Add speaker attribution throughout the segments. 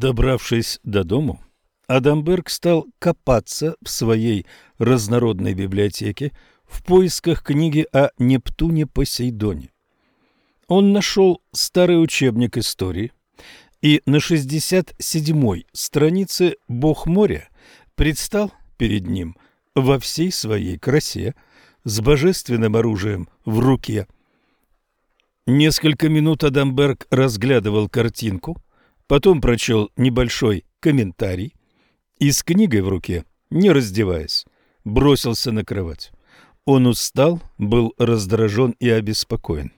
Speaker 1: Добравшись до додому, Адамберг стал копаться в своей разнородной библиотеке в поисках книги о Нептуне Посейдоне. Он нашел старый учебник истории, и на 67-й странице «Бог моря» предстал перед ним во всей своей красе с божественным оружием в руке. Несколько минут Адамберг разглядывал картинку, Потом прочел небольшой комментарий и с книгой в руке, не раздеваясь, бросился на кровать. Он устал, был раздражен и обеспокоен.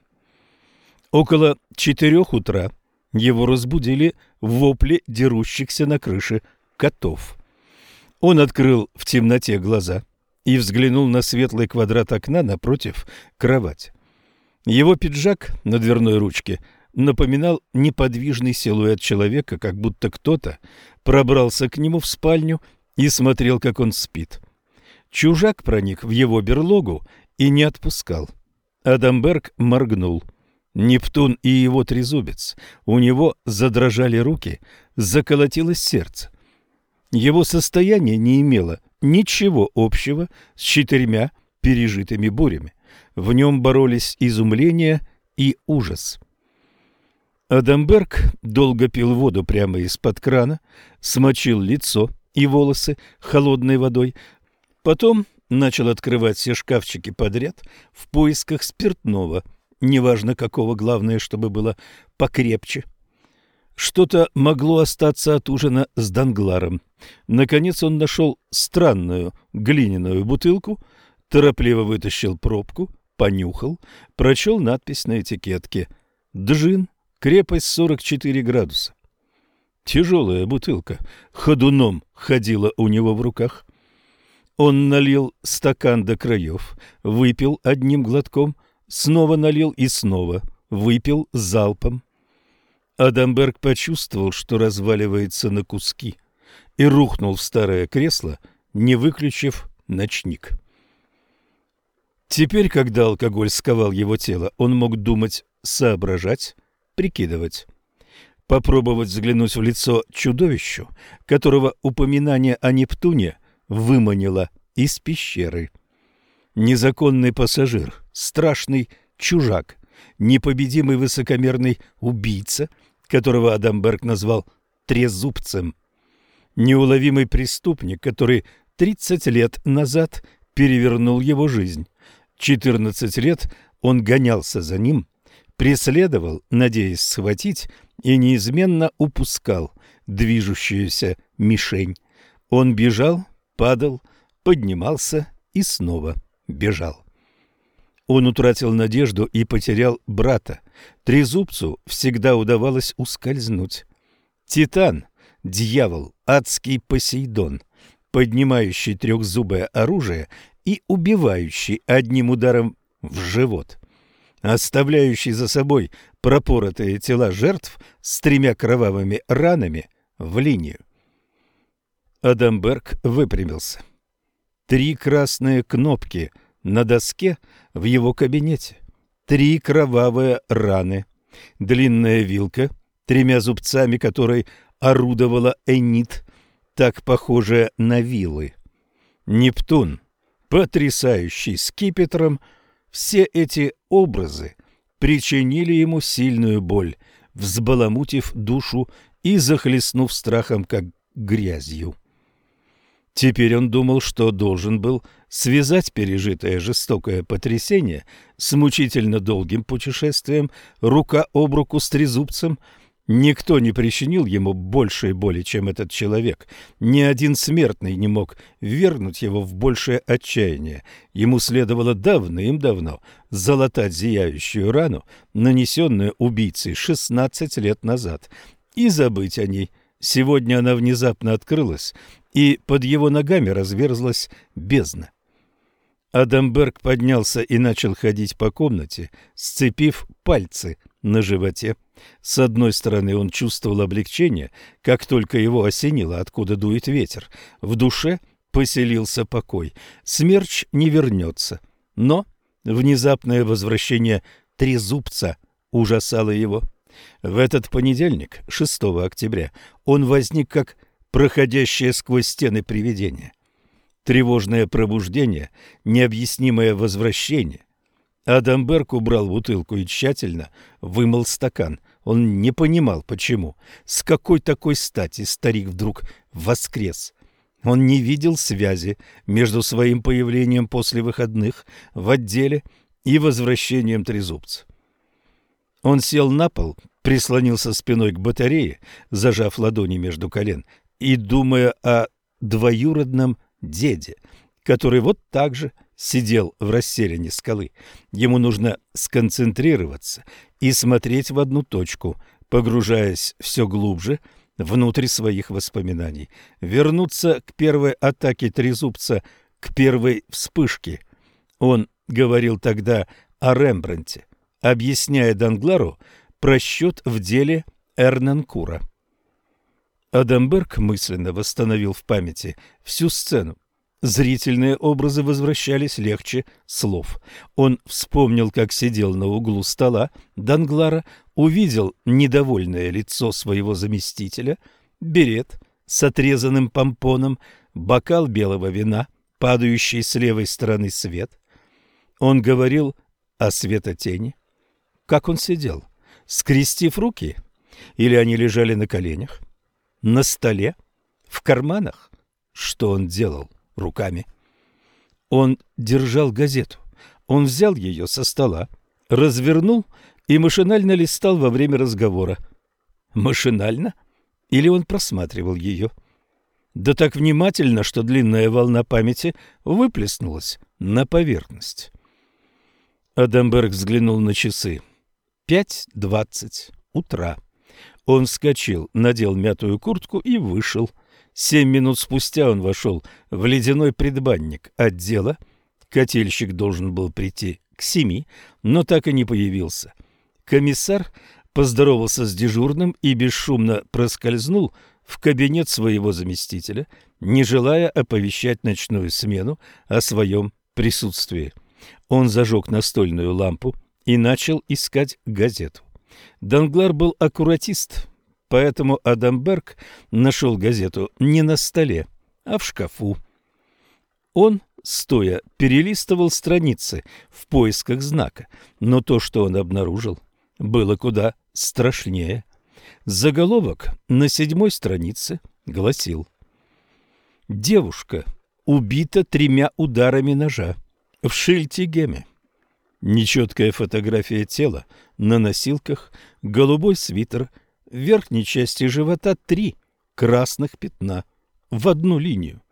Speaker 1: Около четырех утра его разбудили вопли дерущихся на крыше котов. Он открыл в темноте глаза и взглянул на светлый квадрат окна напротив кровать. Его пиджак на дверной ручке – напоминал неподвижный силуэт человека, как будто кто-то пробрался к нему в спальню и смотрел, как он спит. Чужак проник в его берлогу и не отпускал. Адамберг моргнул. Нептун и его трезубец. У него задрожали руки, заколотилось сердце. Его состояние не имело ничего общего с четырьмя пережитыми бурями. В нем боролись изумление и ужас. Адамберг долго пил воду прямо из-под крана, смочил лицо и волосы холодной водой, потом начал открывать все шкафчики подряд в поисках спиртного, неважно какого, главное, чтобы было покрепче. Что-то могло остаться от ужина с Дангларом. Наконец он нашел странную глиняную бутылку, торопливо вытащил пробку, понюхал, прочел надпись на этикетке «Джин» Крепость 44 градуса. Тяжелая бутылка. Ходуном ходила у него в руках. Он налил стакан до краев, выпил одним глотком, снова налил и снова, выпил залпом. Адамберг почувствовал, что разваливается на куски, и рухнул в старое кресло, не выключив ночник. Теперь, когда алкоголь сковал его тело, он мог думать, соображать, прикидывать. Попробовать заглянуть в лицо чудовищу, которого упоминание о Нептуне выманило из пещеры. Незаконный пассажир, страшный чужак, непобедимый высокомерный убийца, которого Адамберг назвал «трезубцем», неуловимый преступник, который 30 лет назад перевернул его жизнь. 14 лет он гонялся за ним – преследовал, надеясь схватить, и неизменно упускал движущуюся мишень. Он бежал, падал, поднимался и снова бежал. Он утратил надежду и потерял брата. Трезубцу всегда удавалось ускользнуть. Титан, дьявол, адский Посейдон, поднимающий трехзубое оружие и убивающий одним ударом в живот оставляющий за собой пропоротые тела жертв с тремя кровавыми ранами в линию. Адамберг выпрямился. Три красные кнопки на доске в его кабинете. Три кровавые раны. Длинная вилка, тремя зубцами которой орудовала Энит, так похожая на вилы. Нептун, потрясающий скипетром, — все эти образы причинили ему сильную боль, взбаламутив душу и захлестнув страхом, как грязью. Теперь он думал, что должен был связать пережитое жестокое потрясение с мучительно долгим путешествием рука об руку с трезубцем – Никто не причинил ему большей боли, чем этот человек. Ни один смертный не мог вернуть его в большее отчаяние. Ему следовало давным-давно залатать зияющую рану, нанесенную убийцей 16 лет назад, и забыть о ней. Сегодня она внезапно открылась, и под его ногами разверзлась бездна. Адамберг поднялся и начал ходить по комнате, сцепив пальцы – на животе. С одной стороны, он чувствовал облегчение, как только его осенило, откуда дует ветер. В душе поселился покой. Смерч не вернется. Но внезапное возвращение трезубца ужасало его. В этот понедельник, 6 октября, он возник как проходящее сквозь стены привидение. Тревожное пробуждение, необъяснимое возвращение, Адамберг убрал бутылку и тщательно вымыл стакан. Он не понимал, почему. С какой такой стати старик вдруг воскрес? Он не видел связи между своим появлением после выходных в отделе и возвращением трезубца. Он сел на пол, прислонился спиной к батарее, зажав ладони между колен, и думая о двоюродном деде, который вот так же – сидел в расселине скалы. Ему нужно сконцентрироваться и смотреть в одну точку, погружаясь все глубже внутрь своих воспоминаний, вернуться к первой атаке трезубца, к первой вспышке. Он говорил тогда о Рембранте, объясняя Данглару просчет в деле Эрненкура. Адамберг мысленно восстановил в памяти всю сцену, Зрительные образы возвращались легче слов. Он вспомнил, как сидел на углу стола Данглара, увидел недовольное лицо своего заместителя, берет с отрезанным помпоном, бокал белого вина, падающий с левой стороны свет. Он говорил о светотени. Как он сидел? Скрестив руки? Или они лежали на коленях? На столе? В карманах? Что он делал? руками. Он держал газету. Он взял ее со стола, развернул и машинально листал во время разговора. Машинально? Или он просматривал ее? Да так внимательно, что длинная волна памяти выплеснулась на поверхность. Адамберг взглянул на часы. Пять двадцать утра. Он вскочил, надел мятую куртку и вышел. — Семь минут спустя он вошел в ледяной предбанник отдела. Котельщик должен был прийти к семи, но так и не появился. Комиссар поздоровался с дежурным и бесшумно проскользнул в кабинет своего заместителя, не желая оповещать ночную смену о своем присутствии. Он зажег настольную лампу и начал искать газету. Данглар был аккуратист, поэтому Адамберг нашел газету не на столе, а в шкафу. Он, стоя, перелистывал страницы в поисках знака, но то, что он обнаружил, было куда страшнее. Заголовок на седьмой странице гласил «Девушка убита тремя ударами ножа в Шильтигеме». Нечеткая фотография тела на носилках, голубой свитер – верхней части живота три красных пятна в одну линию.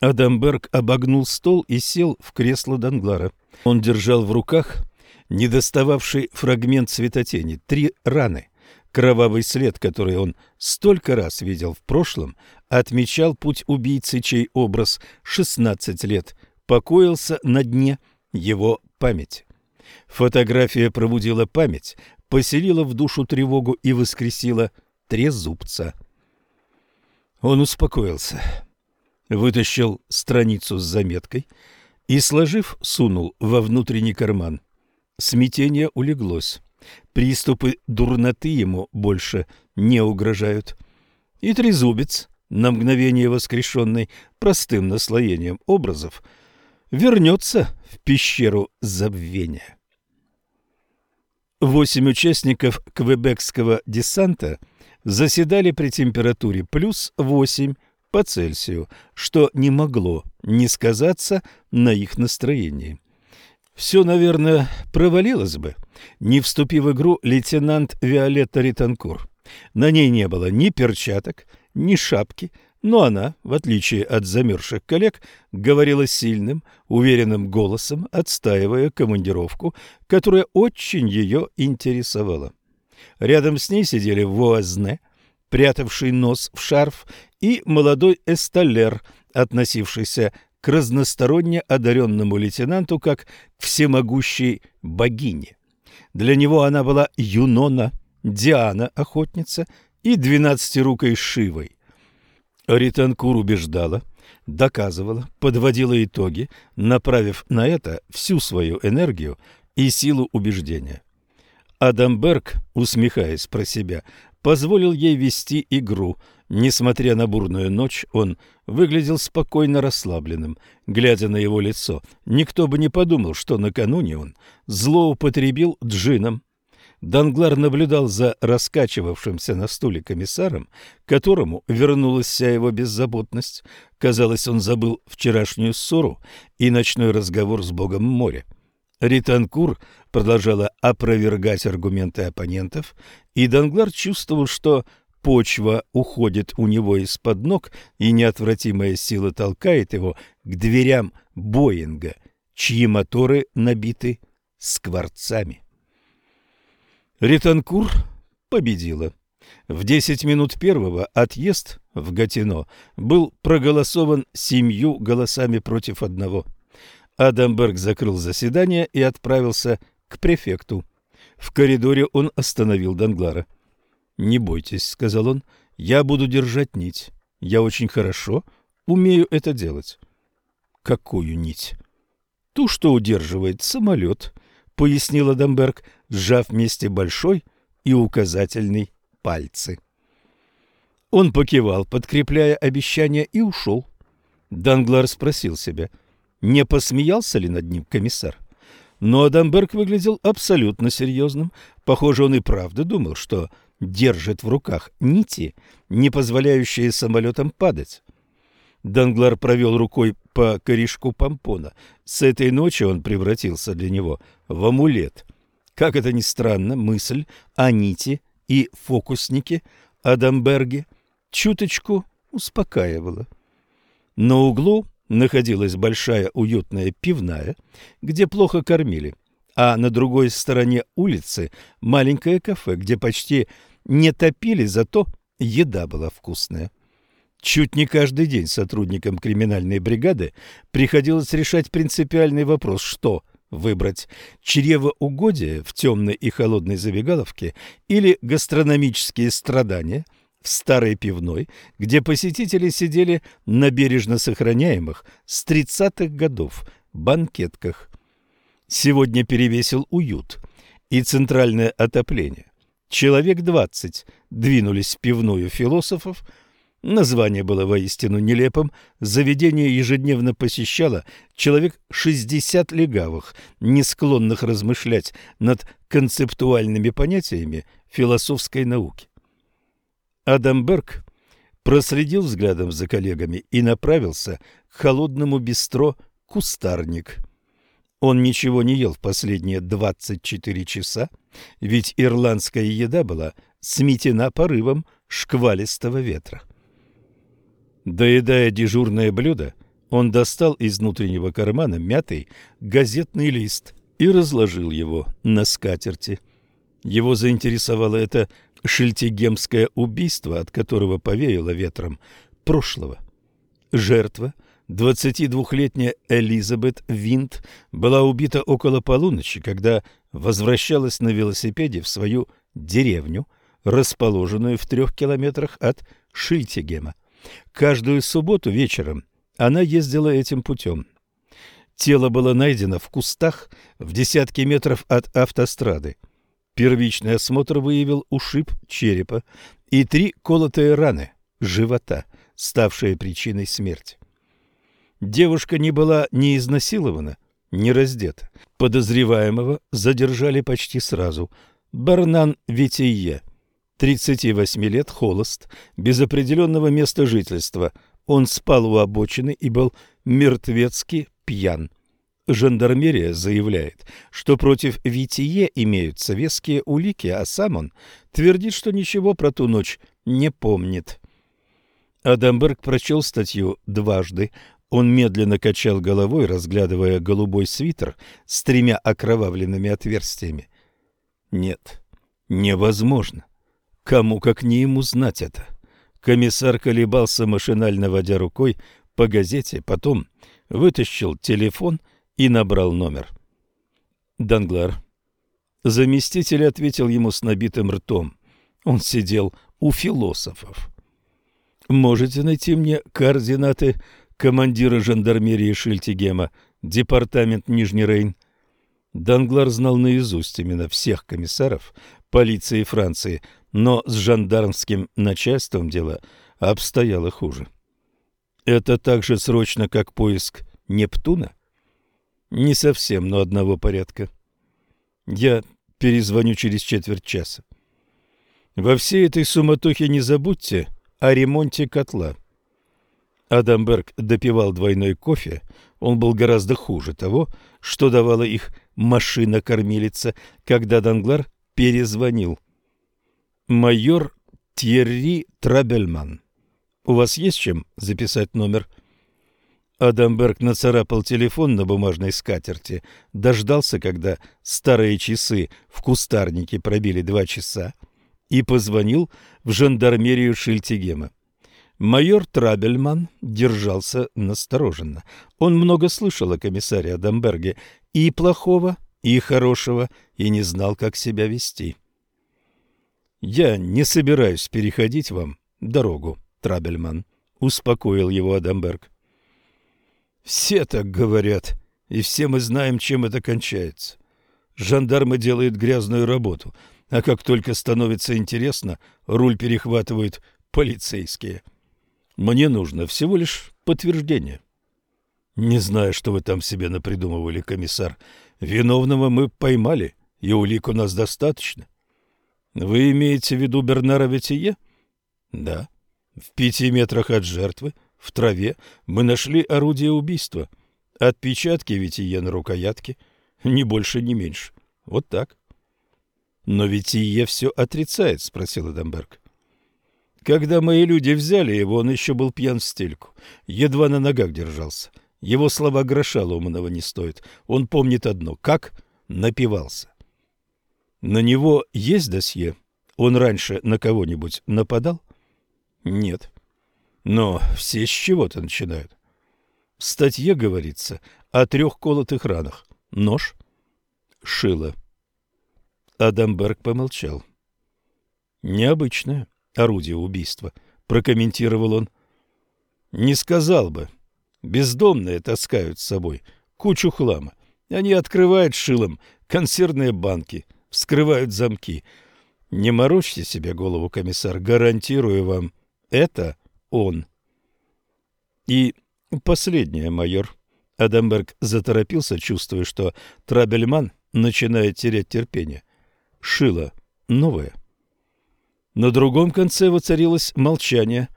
Speaker 1: Адамберг обогнул стол и сел в кресло Данглара. Он держал в руках недостававший фрагмент светотени, три раны. Кровавый след, который он столько раз видел в прошлом, отмечал путь убийцы, чей образ 16 лет покоился на дне его памяти. Фотография пробудила память, поселила в душу тревогу и воскресила трезубца. Он успокоился, вытащил страницу с заметкой и, сложив, сунул во внутренний карман. Смятение улеглось. Приступы дурноты ему больше не угрожают. И трезубец, на мгновение воскрешенный простым наслоением образов, вернется в пещеру забвения. Восемь участников квебекского десанта заседали при температуре плюс 8 по Цельсию, что не могло не сказаться на их настроении. Все, наверное, провалилось бы, не вступив в игру лейтенант Виолетта Ританкур. На ней не было ни перчаток, ни шапки – но она, в отличие от замерзших коллег, говорила сильным, уверенным голосом, отстаивая командировку, которая очень ее интересовала. Рядом с ней сидели Вуазне, прятавший нос в шарф, и молодой эсталлер, относившийся к разносторонне одаренному лейтенанту как к всемогущей богине. Для него она была Юнона, Диана-охотница и двенадцатирукой Шивой. Ританкуру убеждала, доказывала, подводила итоги, направив на это всю свою энергию и силу убеждения. Адамберг, усмехаясь про себя, позволил ей вести игру. Несмотря на бурную ночь, он выглядел спокойно расслабленным. Глядя на его лицо, никто бы не подумал, что накануне он злоупотребил джином. Данглар наблюдал за раскачивавшимся на стуле комиссаром, которому вернулась вся его беззаботность. Казалось, он забыл вчерашнюю ссору и ночной разговор с богом моря. Ританкур продолжала опровергать аргументы оппонентов, и Данглар чувствовал, что почва уходит у него из-под ног, и неотвратимая сила толкает его к дверям Боинга, чьи моторы набиты скворцами. Ретанкур победила. В 10 минут первого отъезд в Гатино был проголосован семью голосами против одного. Адамберг закрыл заседание и отправился к префекту. В коридоре он остановил Данглара. «Не бойтесь», — сказал он, — «я буду держать нить. Я очень хорошо умею это делать». «Какую нить?» «Ту, что удерживает самолет», — пояснила Дамберг, сжав вместе большой и указательный пальцы. Он покивал, подкрепляя обещание, и ушел. Данглар спросил себя, не посмеялся ли над ним комиссар. Но Адамберг выглядел абсолютно серьезным. Похоже, он и правда думал, что держит в руках нити, не позволяющие самолетам падать. Данглар провел рукой по корешку помпона. С этой ночи он превратился для него в амулет. Как это ни странно, мысль о нити и фокуснике Адамберге чуточку успокаивала. На углу находилась большая уютная пивная, где плохо кормили, а на другой стороне улицы маленькое кафе, где почти не топили, зато еда была вкусная. Чуть не каждый день сотрудникам криминальной бригады приходилось решать принципиальный вопрос, что выбрать – чревоугодие в темной и холодной забегаловке или гастрономические страдания – в старой пивной, где посетители сидели на бережно сохраняемых с 30-х годов банкетках. Сегодня перевесил уют и центральное отопление. Человек 20 двинулись в пивную философов – Название было воистину нелепым. Заведение ежедневно посещало человек 60 легавых, не склонных размышлять над концептуальными понятиями философской науки. Адамберг проследил взглядом за коллегами и направился к холодному бистро «Кустарник». Он ничего не ел в последние 24 часа, ведь ирландская еда была сметена порывом шквалистого ветра. Доедая дежурное блюдо, он достал из внутреннего кармана мятый газетный лист и разложил его на скатерти. Его заинтересовало это шильтигемское убийство, от которого повеяло ветром прошлого. Жертва, 22-летняя Элизабет Винт, была убита около полуночи, когда возвращалась на велосипеде в свою деревню, расположенную в трех километрах от Шильтигема каждую субботу вечером она ездила этим путем. Тело было найдено в кустах в десятки метров от автострады. Первичный осмотр выявил ушиб черепа и три колотые раны живота, ставшие причиной смерти. Девушка не была ни изнасилована, ни раздета. Подозреваемого задержали почти сразу. Барнан Витие 38 лет, холост, без определенного места жительства. Он спал у обочины и был мертвецки пьян. Жандармерия заявляет, что против Витие имеются веские улики, а сам он твердит, что ничего про ту ночь не помнит. Адамберг прочел статью дважды. Он медленно качал головой, разглядывая голубой свитер с тремя окровавленными отверстиями. Нет, невозможно кому как не ему знать это. Комиссар колебался машинально водя рукой по газете, потом вытащил телефон и набрал номер. Данглар. Заместитель ответил ему с набитым ртом. Он сидел у философов. Можете найти мне координаты командира жандармерии Шильтигема, департамент Нижний Рейн. Данглар знал наизусть именно всех комиссаров полиции Франции, но с жандармским начальством дело обстояло хуже. Это так же срочно, как поиск Нептуна? Не совсем, но одного порядка. Я перезвоню через четверть часа. Во всей этой суматохе не забудьте о ремонте котла. Адамберг допивал двойной кофе, он был гораздо хуже того, что давала их машина-кормилица, когда Данглар перезвонил – майор Тьерри Трабельман. У вас есть чем записать номер? Адамберг нацарапал телефон на бумажной скатерти, дождался, когда старые часы в кустарнике пробили два часа, и позвонил в жандармерию Шильтигема. Майор Трабельман держался настороженно. Он много слышал о комиссаре Адамберге и плохого, и хорошего, и не знал, как себя вести. — «Я не собираюсь переходить вам дорогу, Трабельман», — успокоил его Адамберг. «Все так говорят, и все мы знаем, чем это кончается. Жандармы делают грязную работу, а как только становится интересно, руль перехватывают полицейские. Мне нужно всего лишь подтверждение». «Не знаю, что вы там себе напридумывали, комиссар. Виновного мы поймали, и улик у нас достаточно». Вы имеете в виду Бернара Ветие? Да. В пяти метрах от жертвы, в траве, мы нашли орудие убийства. Отпечатки Ветие на рукоятке, ни больше, ни меньше. Вот так. Но Ветие все отрицает, спросил Эдамберг. Когда мои люди взяли его, он еще был пьян в стельку, едва на ногах держался. Его слова гроша ломаного не стоят. Он помнит одно — как напивался. На него есть досье? Он раньше на кого-нибудь нападал? Нет. Но все с чего-то начинают. В статье говорится о трех колотых ранах. Нож, шило. Адамберг помолчал. «Необычное орудие убийства», — прокомментировал он. «Не сказал бы. Бездомные таскают с собой кучу хлама. Они открывают шилом консервные банки» вскрывают замки. Не морочьте себе голову, комиссар, гарантирую вам, это он. И последнее, майор. Адамберг заторопился, чувствуя, что Трабельман начинает терять терпение. Шило новое. На другом конце воцарилось молчание.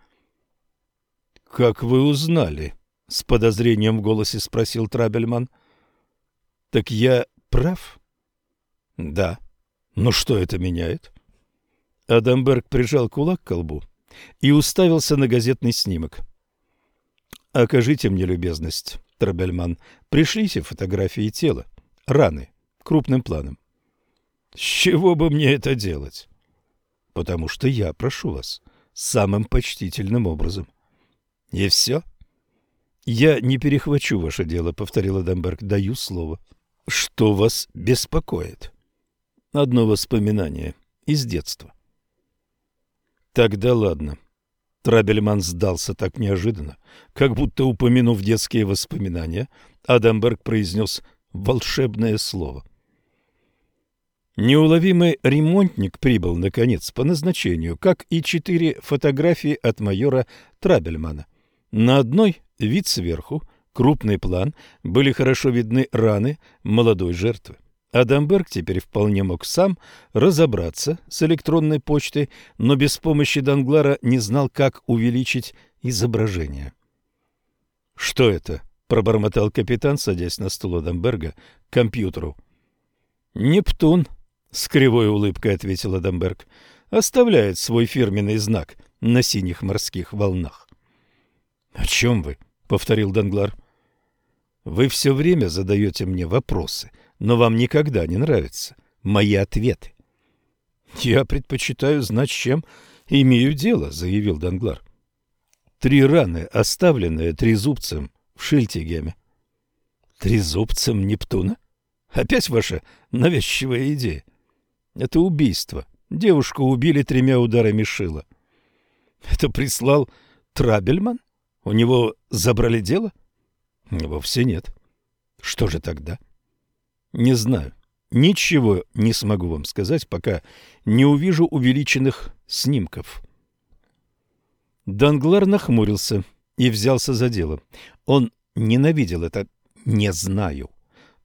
Speaker 1: «Как вы узнали?» — с подозрением в голосе спросил Трабельман. «Так я прав?» Да. но что это меняет? Адамберг прижал кулак к колбу и уставился на газетный снимок. «Окажите мне любезность, Трабельман. Пришлите фотографии тела, раны, крупным планом». «С чего бы мне это делать?» «Потому что я прошу вас самым почтительным образом». «И все?» «Я не перехвачу ваше дело», — повторил Адамберг. «Даю слово». «Что вас беспокоит?» Одно воспоминание из детства. Тогда ладно. Трабельман сдался так неожиданно, как будто упомянув детские воспоминания, Адамберг произнес волшебное слово. Неуловимый ремонтник прибыл, наконец, по назначению, как и четыре фотографии от майора Трабельмана. На одной вид сверху, крупный план, были хорошо видны раны молодой жертвы. Адамберг теперь вполне мог сам разобраться с электронной почтой, но без помощи Данглара не знал, как увеличить изображение. «Что это?» — пробормотал капитан, садясь на стул Адамберга к компьютеру. «Нептун», — с кривой улыбкой ответил Адамберг, — «оставляет свой фирменный знак на синих морских волнах». «О чем вы?» — повторил Данглар. «Вы все время задаете мне вопросы», но вам никогда не нравятся мои ответы. «Я предпочитаю знать, чем имею дело», — заявил Данглар. «Три раны, оставленные трезубцем в Шильтигеме». «Трезубцем Нептуна? Опять ваша навязчивая идея? Это убийство. Девушку убили тремя ударами шила». «Это прислал Трабельман? У него забрали дело?» «Вовсе нет». «Что же тогда?» Не знаю. Ничего не смогу вам сказать, пока не увижу увеличенных снимков. Данглар нахмурился и взялся за дело. Он ненавидел это «не знаю»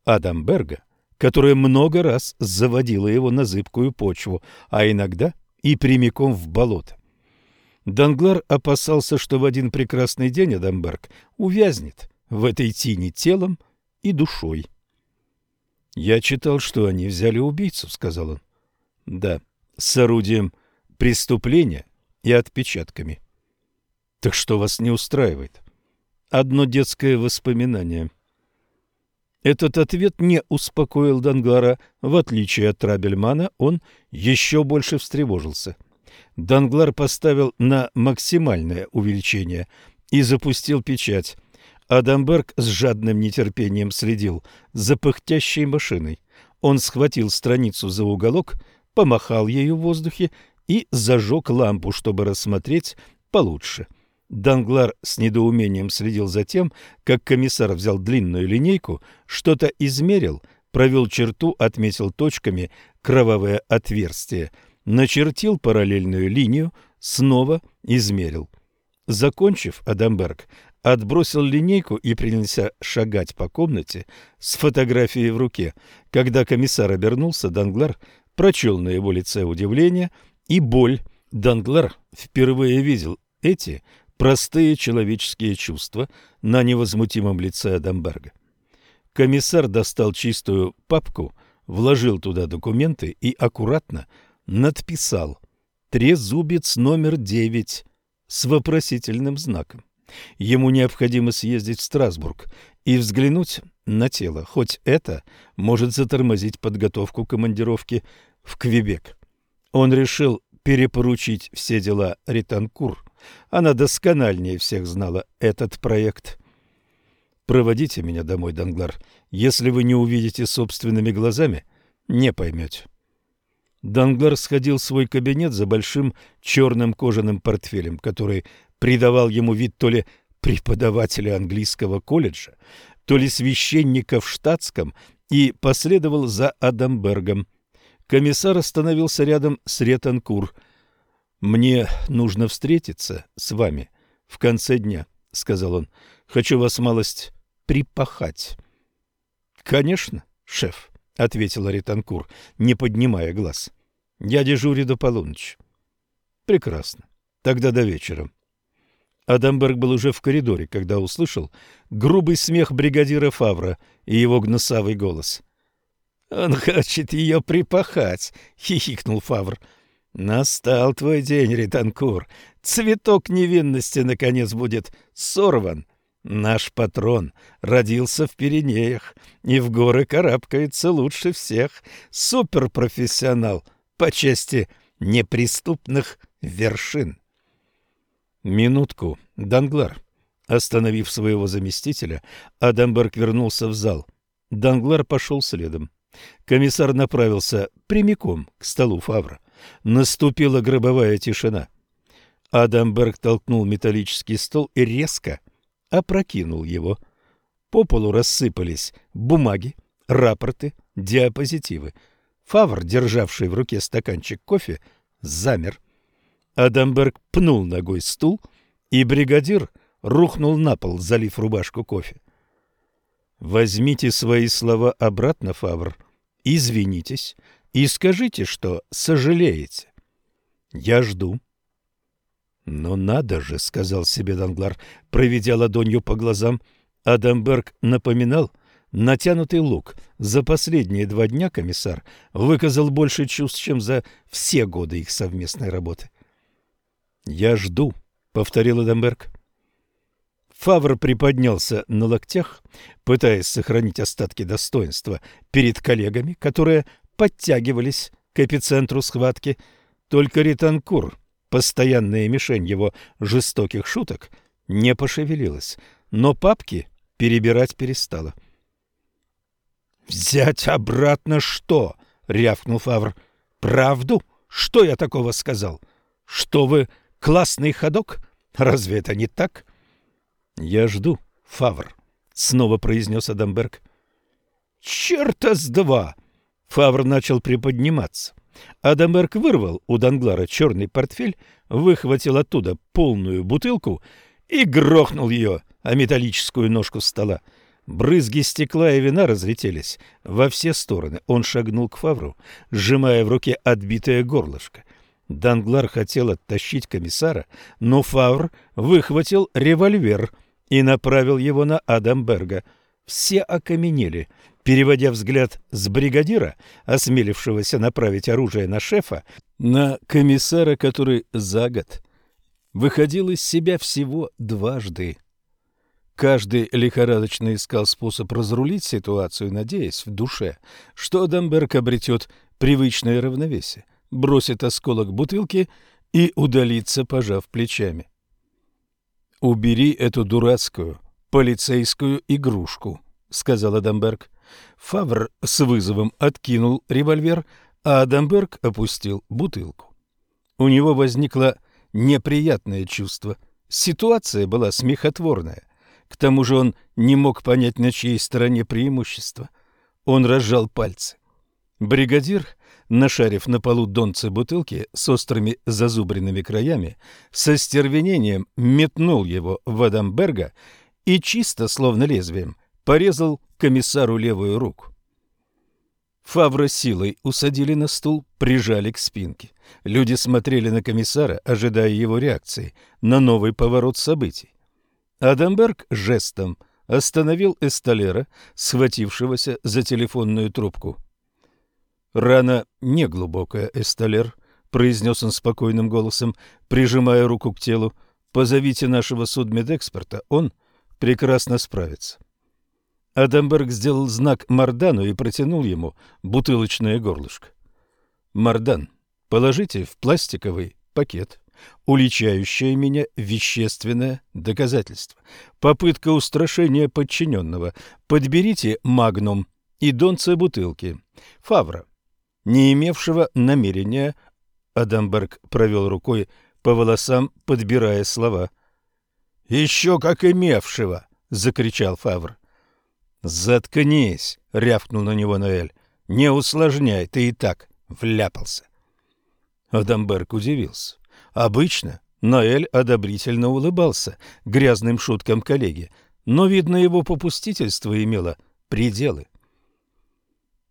Speaker 1: Адамберга, которая много раз заводила его на зыбкую почву, а иногда и прямиком в болото. Данглар опасался, что в один прекрасный день Адамберг увязнет в этой тине телом и душой. «Я читал, что они взяли убийцу», — сказал он. «Да, с орудием преступления и отпечатками». «Так что вас не устраивает?» «Одно детское воспоминание». Этот ответ не успокоил Данглара. В отличие от Рабельмана, он еще больше встревожился. Данглар поставил на максимальное увеличение и запустил печать. Адамберг с жадным нетерпением следил за пыхтящей машиной. Он схватил страницу за уголок, помахал ею в воздухе и зажег лампу, чтобы рассмотреть получше. Данглар с недоумением следил за тем, как комиссар взял длинную линейку, что-то измерил, провел черту, отметил точками кровавое отверстие, начертил параллельную линию, снова измерил. Закончив, Адамберг отбросил линейку и принялся шагать по комнате с фотографией в руке. Когда комиссар обернулся, Данглар прочел на его лице удивление и боль. Данглар впервые видел эти простые человеческие чувства на невозмутимом лице Адамберга. Комиссар достал чистую папку, вложил туда документы и аккуратно надписал «Трезубец номер девять» с вопросительным знаком. Ему необходимо съездить в Страсбург и взглянуть на тело, хоть это может затормозить подготовку командировки в Квебек. Он решил перепоручить все дела Ританкур. Она доскональнее всех знала этот проект. «Проводите меня домой, Данглар. Если вы не увидите собственными глазами, не поймете». Данглар сходил в свой кабинет за большим черным кожаным портфелем, который придавал ему вид то ли преподавателя английского колледжа, то ли священника в штатском, и последовал за Адамбергом. Комиссар остановился рядом с Ретанкур. «Мне нужно встретиться с вами в конце дня», — сказал он. «Хочу вас малость припахать». «Конечно, шеф», — ответила Ретанкур, не поднимая глаз. «Я дежурю до полуночи». «Прекрасно. Тогда до вечера. Адамберг был уже в коридоре, когда услышал грубый смех бригадира Фавра и его гнусавый голос. «Он хочет ее припахать!» — хихикнул Фавр. «Настал твой день, Ританкур. Цветок невинности, наконец, будет сорван. Наш патрон родился в Пиренеях и в горы карабкается лучше всех. Суперпрофессионал по части неприступных вершин». «Минутку, Данглар!» Остановив своего заместителя, Адамберг вернулся в зал. Данглар пошел следом. Комиссар направился прямиком к столу Фавра. Наступила гробовая тишина. Адамберг толкнул металлический стол и резко опрокинул его. По полу рассыпались бумаги, рапорты, диапозитивы. Фавр, державший в руке стаканчик кофе, замер. Адамберг пнул ногой стул, и бригадир рухнул на пол, залив рубашку кофе. «Возьмите свои слова обратно, Фавр, извинитесь и скажите, что сожалеете. Я жду». «Но надо же», — сказал себе Данглар, проведя ладонью по глазам. Адамберг напоминал натянутый лук. За последние два дня комиссар выказал больше чувств, чем за все годы их совместной работы. «Я жду», — повторил Эдемберг. Фавр приподнялся на локтях, пытаясь сохранить остатки достоинства перед коллегами, которые подтягивались к эпицентру схватки. Только Ританкур, постоянная мишень его жестоких шуток, не пошевелилась, но папки перебирать перестала. «Взять обратно что?» — рявкнул Фавр. «Правду? Что я такого сказал? Что вы Классный ходок? Разве это не так? Я жду, Фавр, снова произнес Адамберг. Черта с два! Фавр начал приподниматься. Адамберг вырвал у Данглара черный портфель, выхватил оттуда полную бутылку и грохнул ее о металлическую ножку стола. Брызги стекла и вина разлетелись во все стороны. Он шагнул к Фавру, сжимая в руке отбитое горлышко. Данглар хотел оттащить комиссара, но Фавр выхватил револьвер и направил его на Адамберга. Все окаменели. Переводя взгляд с бригадира, осмелившегося направить оружие на шефа, на комиссара, который за год выходил из себя всего дважды. Каждый лихорадочно искал способ разрулить ситуацию, надеясь в душе, что Адамберг обретет привычное равновесие – бросит осколок бутылки и удалится, пожав плечами. «Убери эту дурацкую полицейскую игрушку», — сказал Адамберг. Фавр с вызовом откинул револьвер, а Адамберг опустил бутылку. У него возникло неприятное чувство. Ситуация была смехотворная. К тому же он не мог понять, на чьей стороне преимущество. Он разжал пальцы. Бригадир, нашарив на полу донцы бутылки с острыми зазубренными краями, со стервенением метнул его в Адамберга и чисто, словно лезвием, порезал комиссару левую руку. Фавра силой усадили на стул, прижали к спинке. Люди смотрели на комиссара, ожидая его реакции на новый поворот событий. Адамберг жестом остановил эсталера, схватившегося за телефонную трубку – Рана неглубокая, Эстелер, — произнес он спокойным голосом, прижимая руку к телу. Позовите нашего судмедэксперта, он прекрасно справится. Адамберг сделал знак Мардану и протянул ему бутылочное горлышко. «Мардан, положите в пластиковый пакет уличающее меня вещественное доказательство. Попытка устрашения подчиненного. Подберите магнум и донце бутылки. Фавра, не имевшего намерения, Адамберг провел рукой по волосам, подбирая слова. «Еще как имевшего!» — закричал Фавр. «Заткнись!» — рявкнул на него Ноэль. «Не усложняй, ты и так вляпался!» Адамберг удивился. Обычно Ноэль одобрительно улыбался грязным шуткам коллеги, но, видно, его попустительство имело пределы.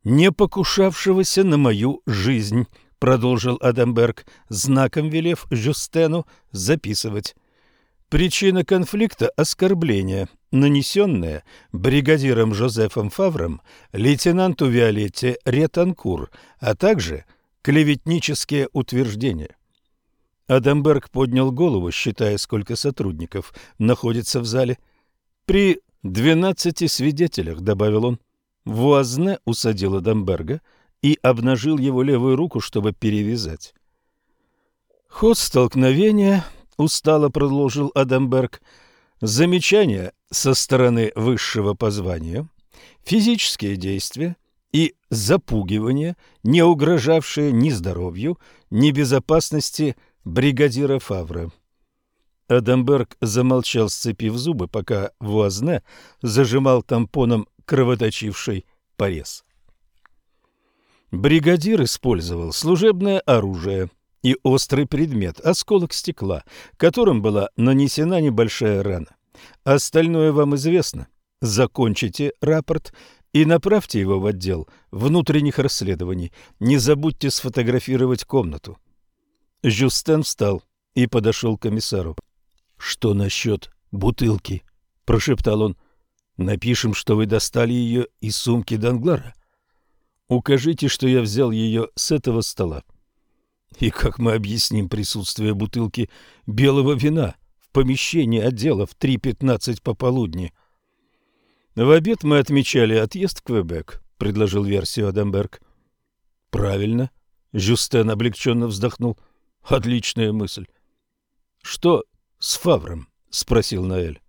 Speaker 1: «Не покушавшегося на мою жизнь», — продолжил Адамберг, знаком велев Жюстену записывать. Причина конфликта – оскорбление, нанесенное бригадиром Жозефом Фавром лейтенанту Виолетте Ретанкур, а также клеветнические утверждения. Адамберг поднял голову, считая, сколько сотрудников находится в зале. «При двенадцати свидетелях», – добавил он. Вуазне усадила Дамберга и обнажил его левую руку, чтобы перевязать. «Ход столкновения», — устало продолжил Адамберг, — «замечания со стороны высшего позвания, физические действия и запугивание, не угрожавшие ни здоровью, ни безопасности бригадира Фавра». Адамберг замолчал, сцепив зубы, пока Вуазне зажимал тампоном кровоточивший порез. Бригадир использовал служебное оружие и острый предмет, осколок стекла, которым была нанесена небольшая рана. Остальное вам известно. Закончите рапорт и направьте его в отдел внутренних расследований. Не забудьте сфотографировать комнату. Жюстен встал и подошел к комиссару. «Что насчет бутылки?» – прошептал он. Напишем, что вы достали ее из сумки Данглара. Укажите, что я взял ее с этого стола. И как мы объясним присутствие бутылки белого вина в помещении отдела в 3.15 пополудни? В обед мы отмечали отъезд в Квебек, предложил версию Адамберг. Правильно. Жюстен облегченно вздохнул. Отличная мысль. Что с Фавром? спросил Наэль.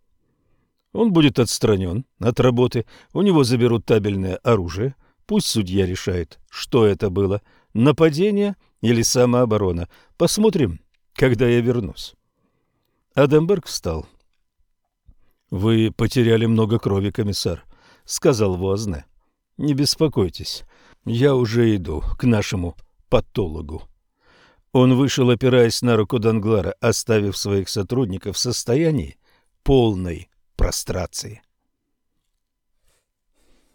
Speaker 1: Он будет отстранен от работы, у него заберут табельное оружие, пусть судья решает, что это было, нападение или самооборона. Посмотрим, когда я вернусь. Адамберг встал. «Вы потеряли много крови, комиссар», — сказал Вуазне. «Не беспокойтесь, я уже иду к нашему патологу». Он вышел, опираясь на руку Данглара, оставив своих сотрудников в состоянии полной прастрации.